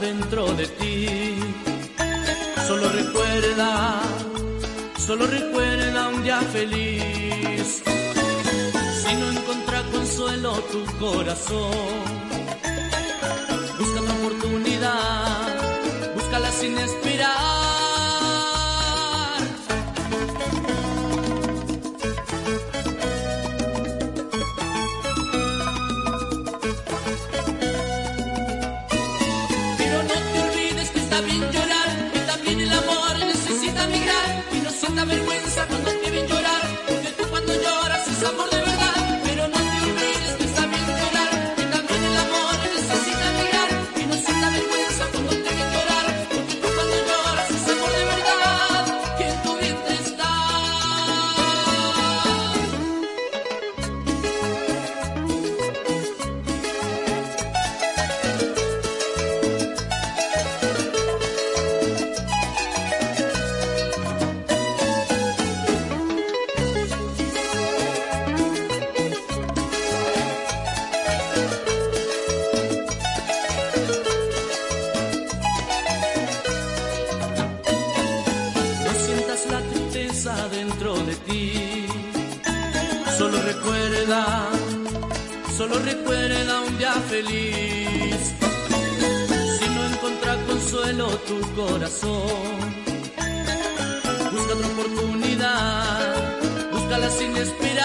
dentro de ti. Solo recuerda, solo recuerda un día feliz. Si no encuentra consuelo tu corazón, busca una oportunidad, búscala sin esperar. Migrar y no sienta vergüenza cuando dentro de ti. Solo recuerda, solo recuerda un día feliz. Si no encuentra consuelo tu corazón, busca otra oportunidad, búscala sin esperar.